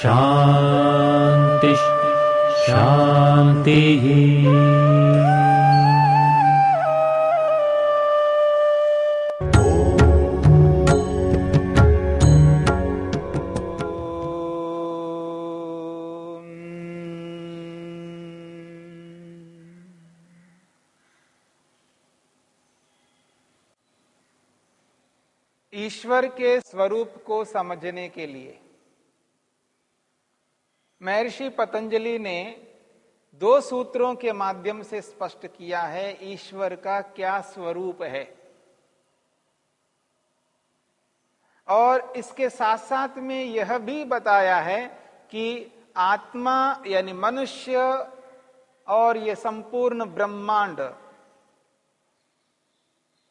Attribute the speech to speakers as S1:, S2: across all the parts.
S1: शान्तिः शान्तिः
S2: ईश्वर के स्वरूप को समझने के लिए महर्षि पतंजलि ने दो सूत्रों के माध्यम से स्पष्ट किया है, ईश्वर का क्या स्वरूप है। और इसके साथ साथ में यह भी बताया है कि आत्मा यानी मनुष्य और ये संपूर्ण ब्रह्मांड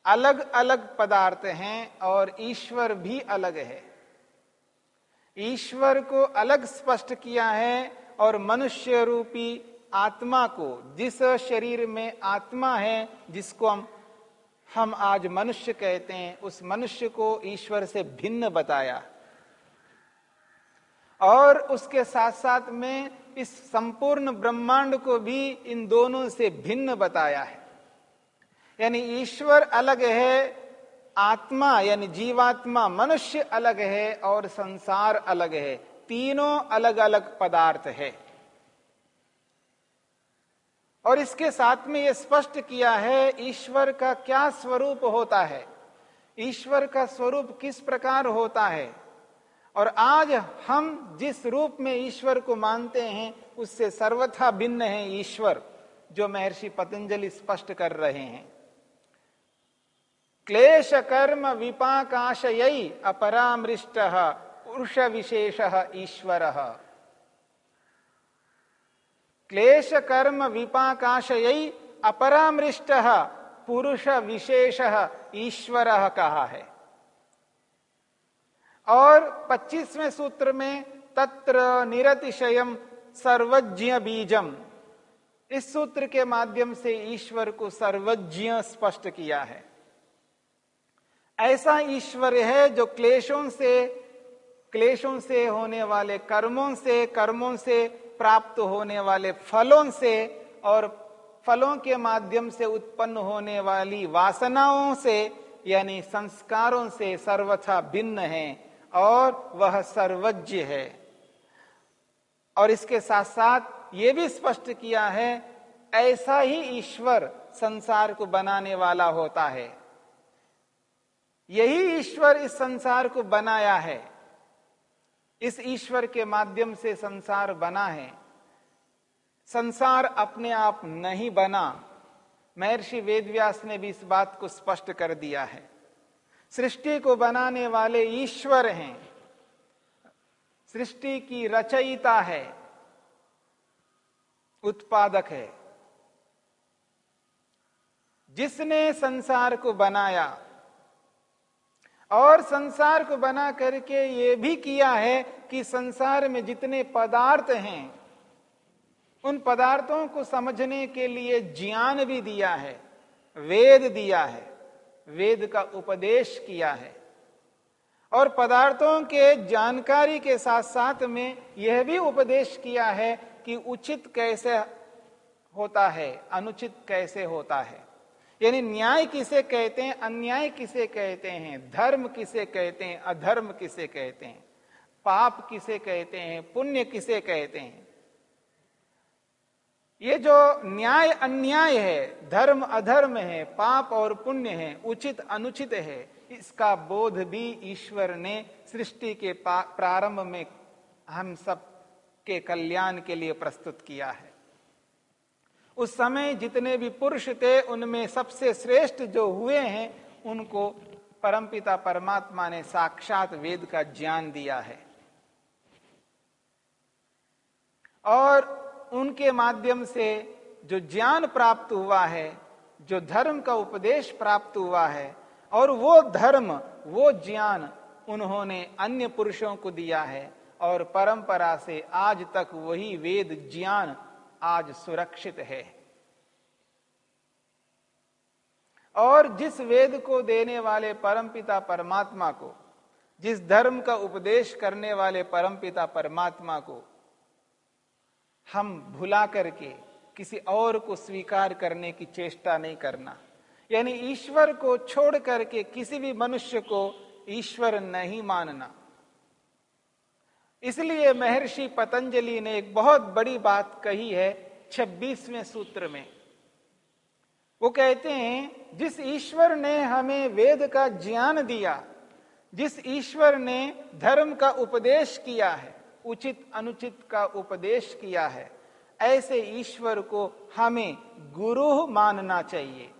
S2: अलग अलग पदार्थ हैं और ईश्वर भी अलग है। ईश्वर को अलग स्पष्ट किया है और मनुष्य रूपी आत्मा को, जिस शरीर में आत्मा है, जिसको हम हम आज मनुष्य कहते हैं, उस मनुष्य को ईश्वर से भिन्न बताया। और उसके साथ साथ में इस संपूर्ण ब्रह्मांड को भी इन दोनों से भिन्न बताया है। यानी ईश्वर अलग है आत्मा यानी जीवात्मा मनुष्य अलग है और संसार अलग है। तीनों अलग अलग पदार्थ है। और इसके साथ में यह स्पष्ट किया है, ईश्वर का क्या स्वरूप होता है? ईश्वर का स्वरूप किस प्रकार होता है? और आज हम जिस रूप में ईश्वर को मानते हैं, उससे सर्वथा भिन्न है ईश्वर, जो महर्षि पतंजलि स्पष्ट कर रहे हैं। क्लेश कर्म विपाकाशय अपरामृष्ट पुरुष विशेष ईश्वर। क्लेश कर्म विपाकाशय अपरामृष्ट पुरुष विशेष ईश्वर कहा है। और 25वें सूत्र में तत्र निरतिशयम सर्वज्ञ बीजम इस सूत्र के माध्यम से ईश्वर को सर्वज्ञ स्पष्ट किया है। ऐसा ईश्वर है जो क्लेशों से क्लेशों से होने वाले कर्मों से कर्मों से प्राप्त होने वाले फलों से और फलों के माध्यम से उत्पन्न होने वाली वासनाओं से, यानी संस्कारों से सर्वथा भिन्न है और वह सर्वज्ञ है। और इसके साथ साथ ये भी स्पष्ट किया है, ऐसा ही ईश्वर संसार को बनाने वाला होता है। यही ईश्वर इस संसार को बनाया है। इस ईश्वर के माध्यम से संसार बना है। संसार अपने आप नहीं बना। महर्षि वेदव्यास ने भी इस बात को स्पष्ट कर दिया है। सृष्टि को बनाने वाले ईश्वर हैं। सृष्टि की रचयिता है। उत्पादक है। जिसने संसार को बनाया और संसार को बना करके ये भी किया है कि संसार में जितने पदार्थ हैं, उन पदार्थों को समझने के लिए ज्ञान भी दिया है, वेद दिया है, वेद का उपदेश किया है। और पदार्थों के जानकारी के साथ साथ में यह भी उपदेश किया है कि उचित कैसे होता है, अनुचित कैसे होता है। यानी न्याय किसे कहते हैं, अन्याय किसे कहते हैं, धर्म किसे कहते हैं, अधर्म किसे कहते हैं, पाप किसे कहते हैं, पुण्य किसे कहते हैं? ये जो न्याय अन्याय है, धर्म अधर्म है, पाप और पुण्य है, उचित अनुचित है, इसका बोध भी ईश्वर ने सृष्टि के प्रारंभ में हम सब के कल्याण के लिए प्रस्तुत किया है। उस समय जितने भी पुरुष थे, उनमें सबसे श्रेष्ठ जो हुए हैं, उनको परमपिता परमात्मा ने साक्षात वेद का ज्ञान दिया है। और उनके माध्यम से जो ज्ञान प्राप्त हुआ है, जो धर्म का उपदेश प्राप्त हुआ है, और वो धर्म, वो ज्ञान उन्होंने अन्य पुरुषों को दिया है, और परंपरा से आज तक वही वेद ज्ञान आज सुरक्षित है। और जिस वेद को देने वाले परमपिता परमात्मा को, जिस धर्म का उपदेश करने वाले परमपिता परमात्मा को हम भुला करके किसी और को स्वीकार करने की चेष्टा नहीं करना। यानी ईश्वर को छोड़ करके किसी भी मनुष्य को ईश्वर नहीं मानना। इसलिए महर्षि पतंजलि ने एक बहुत बड़ी बात कही है छब्बीसवें सूत्र में। वो कहते हैं, जिस ईश्वर ने हमें वेद का ज्ञान दिया, जिस ईश्वर ने धर्म का उपदेश किया है, उचित अनुचित का उपदेश किया है, ऐसे ईश्वर को हमें गुरु मानना चाहिए।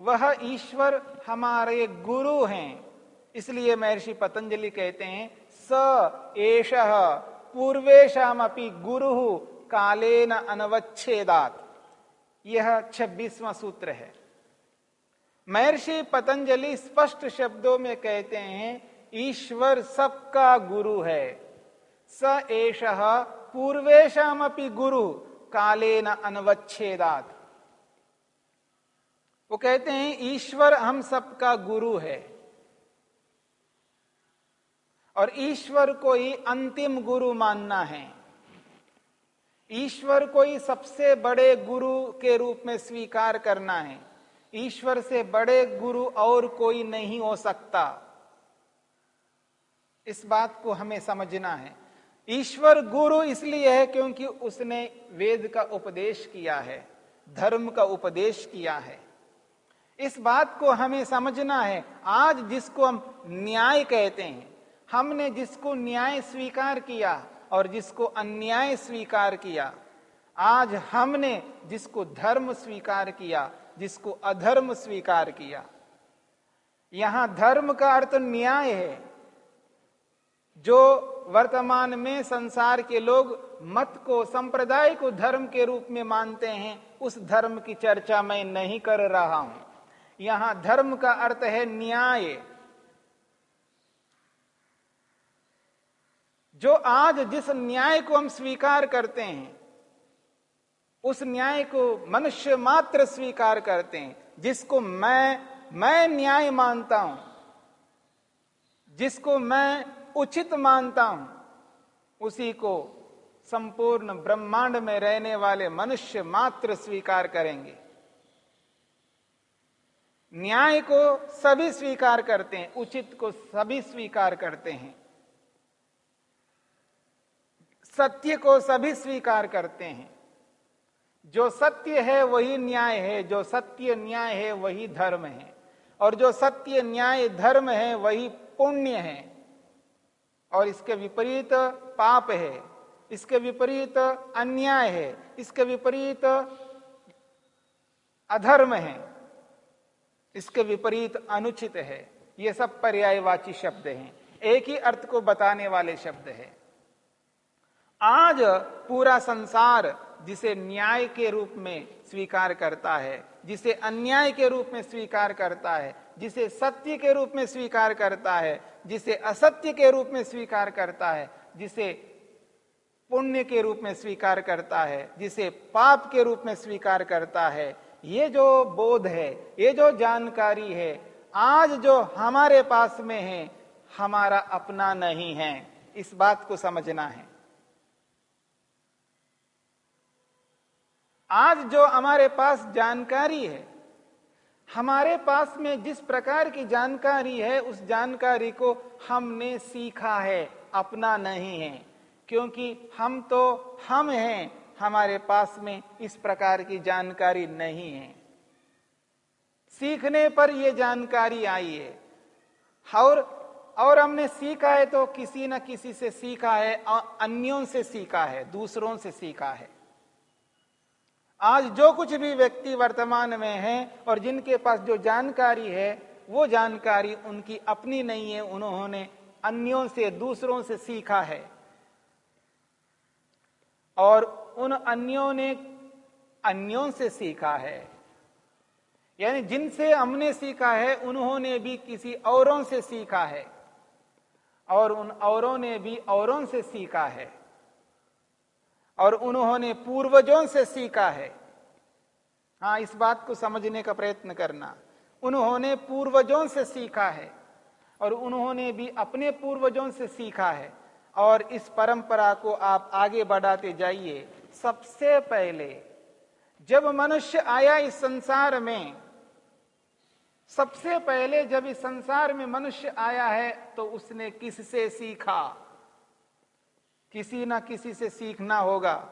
S2: वह ईश्वर हमारे गुरु हैं। इसलिए महर्षि पतंजलि कहते हैं स एष पूर्वेशम अपनी गुरु कालेन अनवच्छेदात। यह छब्बीसवा सूत्र है। महर्षि पतंजलि स्पष्ट शब्दों में कहते हैं, ईश्वर सबका गुरु है। स एष अपनी गुरु कालेन अनवच्छेदात। वो कहते हैं, ईश्वर हम सबका गुरु है। और ईश्वर को ही अंतिम गुरु मानना है। ईश्वर को ही सबसे बड़े गुरु के रूप में स्वीकार करना है। ईश्वर से बड़े गुरु और कोई नहीं हो सकता। इस बात को हमें समझना है। ईश्वर गुरु इसलिए है क्योंकि उसने वेद का उपदेश किया है, धर्म का उपदेश किया है। इस बात को हमें समझना है। आज जिसको हम न्याय कहते हैं हमने जिसको न्याय स्वीकार किया और जिसको अन्याय स्वीकार किया, आज हमने जिसको धर्म स्वीकार किया, जिसको अधर्म स्वीकार किया। यहाँ धर्म का अर्थ न्याय है। जो वर्तमान में संसार के लोग मत को, संप्रदाय को धर्म के रूप में मानते हैं, उस धर्म की चर्चा मैं नहीं कर रहा हूँ। यहाँ धर्म का अर्थ है न्याय। जो आज जिस न्याय को हम स्वीकार करते हैं, उस न्याय को मनुष्य मात्र स्वीकार करते हैं, जिसको मैं मैं न्याय मानता हूँ, जिसको मैं उचित मानता हूँ, उसी को संपूर्ण ब्रह्मांड में रहने वाले मनुष्य मात्र स्वीकार करेंगे। न्याय को सभी स्वीकार करते हैं, उचित को सभी स्वीकार करते हैं। सत्य को सभी स्वीकार करते हैं। जो सत्य है, वही न्याय है। जो सत्य न्याय है, वही धर्म है। और जो सत्य न्याय धर्म है, वही पुण्य है। और इसके विपरीत पाप है, इसके विपरीत अन्याय है, इसके विपरीत अधर्म है, इसके विपरीत अनुचित है। ये सब पर्यायवाची शब्द हैं। एक ही अर्थ को बताने वाले शब्द है। आज पूरा संसार जिसे न्याय के रूप में स्वीकार करता है, जिसे अन्याय के रूप में स्वीकार करता है, जिसे सत्य के रूप में स्वीकार करता है, जिसे असत्य के रूप में स्वीकार करता है, जिसे पुण्य के रूप में स्वीकार करता है, जिसे पाप के रूप में स्वीकार करता है, ये जो बोध है, ये जो जानकारी है, आज जो हमारे पास में है, हमारा अपना नहीं है। इस बात को समझना है। आज जो हमारे पास जानकारी है, हमारे पास में जिस प्रकार की जानकारी है, उस जानकारी को हमने सीखा है, अपना नहीं है। क्योंकि हम तो हम हैं, हमारे पास में इस प्रकार की जानकारी नहीं है। सीखने पर यह जानकारी आई है। और और हमने सीखा है तो किसी न किसी से सीखा है अन्यों से सीखा है, दूसरों से सीखा है। आज जो कुछ भी व्यक्ति वर्तमान में है और जिनके पास जो जानकारी है, वो जानकारी उनकी अपनी नहीं है, उन्होंने अन्यों से, दूसरों से सीखा है। और उन अन्यों ने अन्यों से सीखा है। यानी जिनसे हमने सीखा है, उन्होंने भी किसी औरों से सीखा है। और उन औरों ने भी औरों से सीखा है। और उन्होंने पूर्वजों से सीखा है। हाँ इस बात को समझने का प्रयत्न करना। उन्होंने पूर्वजों से सीखा है और उन्होंने भी अपने पूर्वजों से सीखा है और इस परंपरा को आप आगे बढ़ाते जाइए। सबसे पहले, जब मनुष्य आया इस संसार में, सबसे पहले जब इस संसार में मनुष्य आया है तो उसने किससे सीखा? किसी ना किसी से सीखना होगा।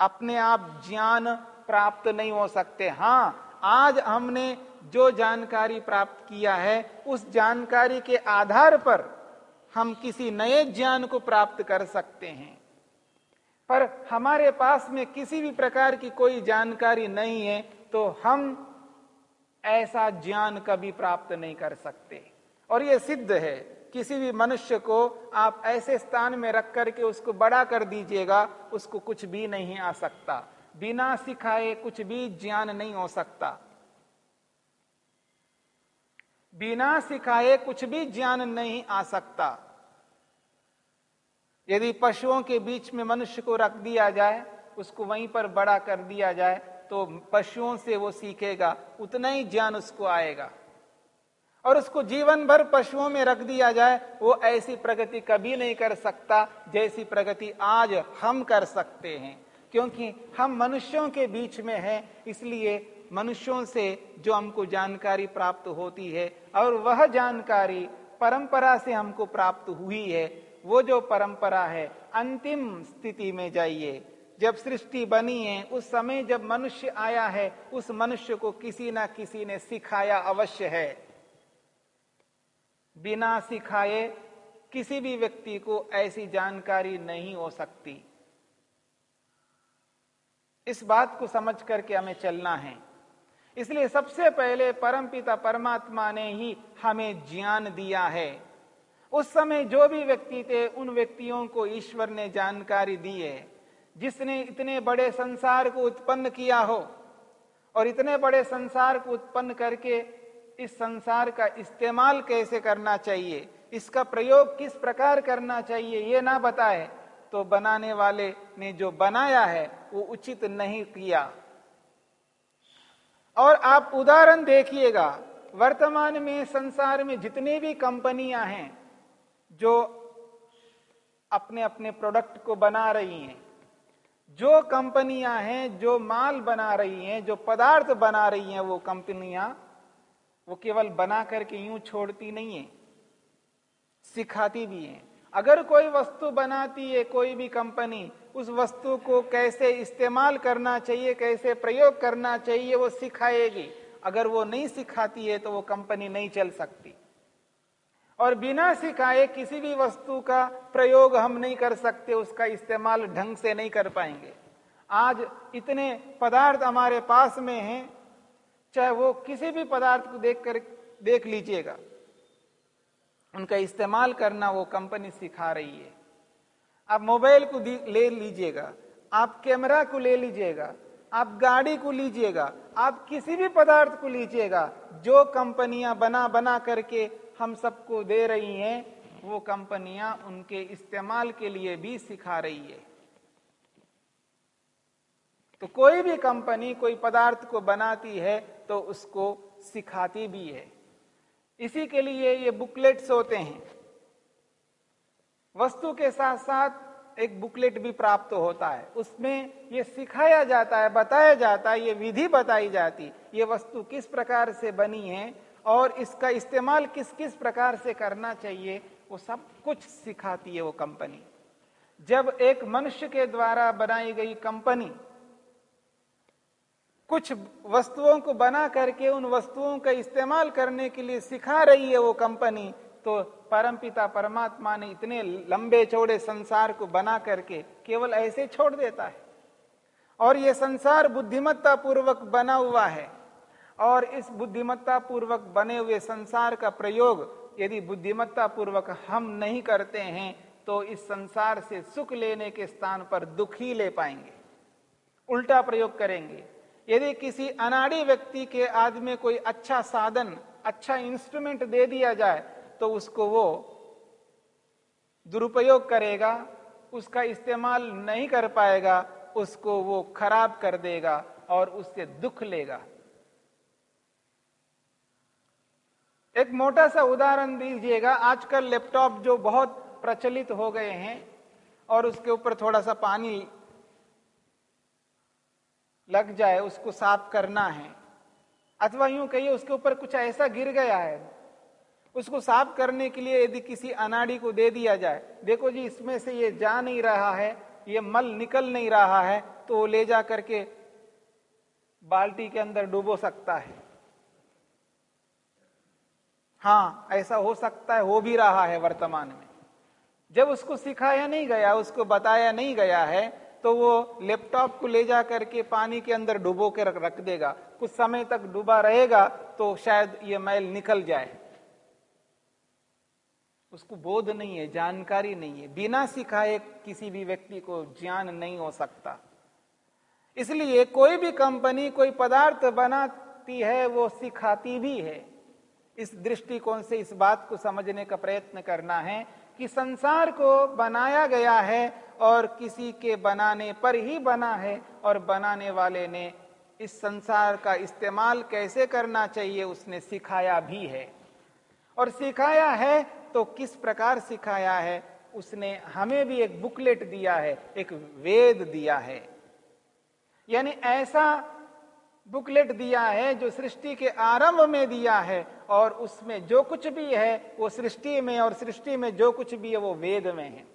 S2: अपने आप ज्ञान प्राप्त नहीं हो सकते। हाँ आज हमने जो जानकारी प्राप्त किया है, उस जानकारी के आधार पर हम किसी नए ज्ञान को प्राप्त कर सकते हैं। पर हमारे पास में किसी भी प्रकार की कोई जानकारी नहीं है तो हम ऐसा ज्ञान कभी प्राप्त नहीं कर सकते। और यह सिद्ध है। किसी भी मनुष्य को आप ऐसे स्थान में रख करके उसको बड़ा कर दीजिएगा, उसको कुछ भी नहीं आ सकता। बिना सिखाए कुछ भी ज्ञान नहीं हो सकता। बिना सिखाए कुछ भी ज्ञान नहीं आ सकता। यदि पशुओं के बीच में मनुष्य को रख दिया जाए, उसको वहीं पर बड़ा कर दिया जाए तो पशुओं से वो सीखेगा, उतना ही ज्ञान उसको आएगा। और उसको जीवन भर पशुओं में रख दिया जाए, वो ऐसी प्रगति कभी नहीं कर सकता जैसी प्रगति आज हम कर सकते हैं। क्योंकि हम मनुष्यों के बीच में हैं, इसलिए मनुष्यों से जो हमको जानकारी प्राप्त होती है, और वह जानकारी परंपरा से हमको प्राप्त हुई है, वो जो परंपरा है, अंतिम स्थिति में जाइए। जब सृष्टि बनी है, उस समय जब मनुष्य आया है, उस मनुष्य को किसी ना किसी ने सिखाया अवश्य है। बिना सिखाए किसी भी व्यक्ति को ऐसी जानकारी नहीं हो सकती। इस बात को समझ करके हमें चलना है। इसलिए सबसे पहले परमपिता परमात्मा ने ही हमें ज्ञान दिया है। उस समय जो भी व्यक्ति थे, उन व्यक्तियों को ईश्वर ने जानकारी दी है। जिसने इतने बड़े संसार को उत्पन्न किया हो और इतने बड़े संसार को उत्पन्न करके इस संसार का इस्तेमाल कैसे करना चाहिए? इसका प्रयोग किस प्रकार करना चाहिए? ये ना बताए। तो बनाने वाले ने जो बनाया है, वो उचित नहीं किया। और आप उदाहरण देखिएगा। वर्तमान में, संसार में जितने भी कंपनियाँ हैं, जो अपने अपने प्रोडक्ट को बना रही हैं, जो कंपनियाँ हैं, जो माल बना रही हैं, जो पदार्थ बना रही हैं, वो कंपनियाँ वो केवल बना करके यूँ छोड़ती नहीं है, सिखाती भी है। अगर कोई वस्तु बनाती है, कोई भी कंपनी, उस वस्तु को कैसे इस्तेमाल करना चाहिए, कैसे प्रयोग करना चाहिए, वो सिखाएगी। अगर वो नहीं सिखाती है तो वो कंपनी नहीं चल सकती। और बिना सिखाए किसी भी वस्तु का प्रयोग हम नहीं कर सकते, उसका इस्तेमाल ढंग से नहीं कर पाएँगे। आज इतने पदार्थ हमारे पास में हैं चाहे वो किसी भी पदार्थ को देख कर, देख लीजिएगा। उनका इस्तेमाल करना वो कंपनी सिखा रही है। आप मोबाइल को ले लीजिएगा, आप कैमरा को ले लीजिएगा, आप गाड़ी को लीजिएगा, आप किसी भी पदार्थ को लीजिएगा, जो कंपनियाँ बना बना करके हम सबको दे रही हैं, वो कंपनियाँ उनके इस्तेमाल के लिए भी सिखा रही है। तो कोई भी कंपनी कोई पदार्थ को बनाती है तो उसको सिखाती भी है। इसी के लिए ये बुकलेट्स होते हैं। वस्तु के साथ साथ एक बुकलेट भी प्राप्त होता है। उसमें ये सिखाया जाता है, बताया जाता है, ये विधि बताई जाती। ये वस्तु किस प्रकार से बनी है और इसका इस्तेमाल किस किस प्रकार से करना चाहिए, वो सब कुछ सिखाती है वो कंपनी। जब एक मनुष्य के द्वारा बनाई गई कंपनी कुछ वस्तुओं को बना करके उन वस्तुओं का इस्तेमाल करने के लिए सिखा रही है वो कंपनी तो परमपिता परमात्मा ने इतने लंबे चौड़े संसार को बना करके केवल ऐसे छोड़ देता है। और ये संसार बुद्धिमत्ता पूर्वक बना हुआ है। और इस बुद्धिमत्ता पूर्वक बने हुए संसार का प्रयोग यदि बुद्धिमत्ता पूर्वक हम नहीं करते हैं तो इस संसार से सुख लेने के स्थान पर दुख ही ले पाएँगे। उल्टा प्रयोग करेंगे। यदि किसी अनाड़ी व्यक्ति के आदमी कोई अच्छा साधन अच्छा इंस्ट्रूमेंट दे दिया जाए तो उसको वो दुरुपयोग करेगा, उसका इस्तेमाल नहीं कर पाएगा, उसको वो खराब कर देगा और उससे दुख लेगा। एक मोटा सा उदाहरण दीजिएगा, आजकल लैपटॉप जो बहुत प्रचलित हो गए हैं और उसके ऊपर थोड़ा सा पानी लग जाए, उसको साफ़ करना है। अथवा यूँ कहिए, उसके ऊपर कुछ ऐसा गिर गया है, उसको साफ़ करने के लिए यदि किसी अनाड़ी को दे दिया जाए, देखो जी, इसमें से ये जा नहीं रहा है, ये मल निकल नहीं रहा है तो वो ले जा करके बाल्टी के अंदर डुबो सकता है। हाँ ऐसा हो सकता है, हो भी रहा है वर्तमान में। जब उसको सिखाया नहीं गया, उसको बताया नहीं गया है तो वो लैपटॉप को ले जा करके पानी के अंदर डुबो के रख रख देगा। कुछ समय तक डूबा रहेगा तो शायद ये मैल निकल जाए। उसको बोध नहीं है, जानकारी नहीं है। बिना सिखाए किसी भी व्यक्ति को ज्ञान नहीं हो सकता। इसलिए कोई भी कंपनी, कोई पदार्थ बनाती है, वो सिखाती भी है। इस दृष्टिकोण से इस बात को समझने का प्रयत्न करना है कि संसार को बनाया गया है और किसी के बनाने पर ही बना है और बनाने वाले ने इस संसार का इस्तेमाल कैसे करना चाहिए उसने सिखाया भी है। और सिखाया है तो किस प्रकार सिखाया है? उसने हमें भी एक बुकलेट दिया है, एक वेद दिया है। यानी ऐसा बुकलेट दिया है जो सृष्टि के आरंभ में दिया है और उसमें जो कुछ भी है वो सृष्टि में और सृष्टि में जो कुछ भी है वो वेद में है।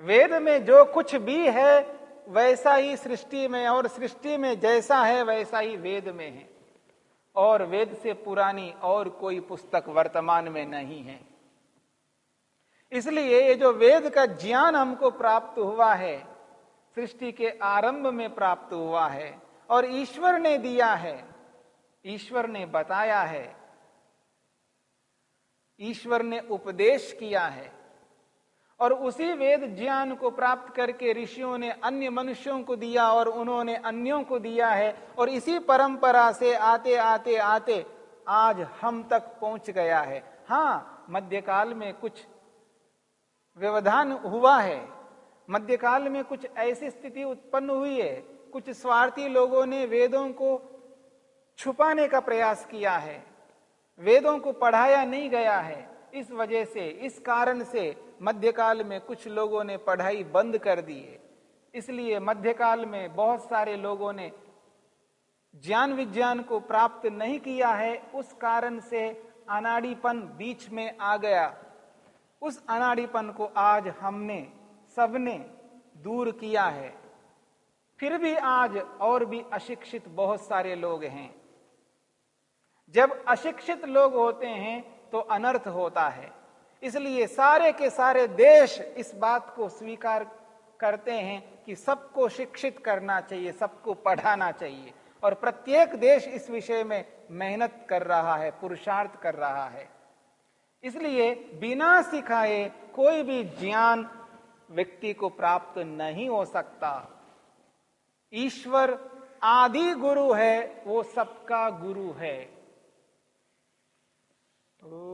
S2: वेद में जो कुछ भी है, वैसा ही सृष्टि में और सृष्टि में जैसा है, वैसा ही वेद में है। और वेद से पुरानी और कोई पुस्तक वर्तमान में नहीं है। इसलिए ये जो वेद का ज्ञान हमको प्राप्त हुआ है, सृष्टि के आरंभ में प्राप्त हुआ है, और ईश्वर ने दिया है, ईश्वर ने बताया है, ईश्वर ने उपदेश किया है और उसी वेद ज्ञान को प्राप्त करके ऋषियों ने अन्य मनुष्यों को दिया और उन्होंने अन्यों को दिया है और इसी परंपरा से आते आते आते आज हम तक पहुँच गया है। हाँ मध्यकाल में कुछ व्यवधान हुआ है। मध्यकाल में कुछ ऐसी स्थिति उत्पन्न हुई है। कुछ स्वार्थी लोगों ने वेदों को छुपाने का प्रयास किया है। वेदों को पढ़ाया नहीं गया है। इस वजह से, इस कारण से मध्यकाल में कुछ लोगों ने पढ़ाई बंद कर दी है। इसलिए मध्यकाल में बहुत सारे लोगों ने ज्ञान विज्ञान को प्राप्त नहीं किया है। उस कारण से अनाड़ीपन बीच में आ गया। उस अनाड़ीपन को आज हमने, सबने दूर किया है। फिर भी आज और भी अशिक्षित बहुत सारे लोग हैं। जब अशिक्षित लोग होते हैं तो अनर्थ होता है। इसलिए सारे के सारे देश इस बात को स्वीकार करते हैं कि सबको शिक्षित करना चाहिए, सबको पढ़ाना चाहिए। और प्रत्येक देश इस विषय में मेहनत कर रहा है, पुरुषार्थ कर रहा है। इसलिए बिना सिखाए कोई भी ज्ञान व्यक्ति को प्राप्त नहीं हो सकता। ईश्वर आदि गुरु है, वो सबका गुरु है।
S3: Oh.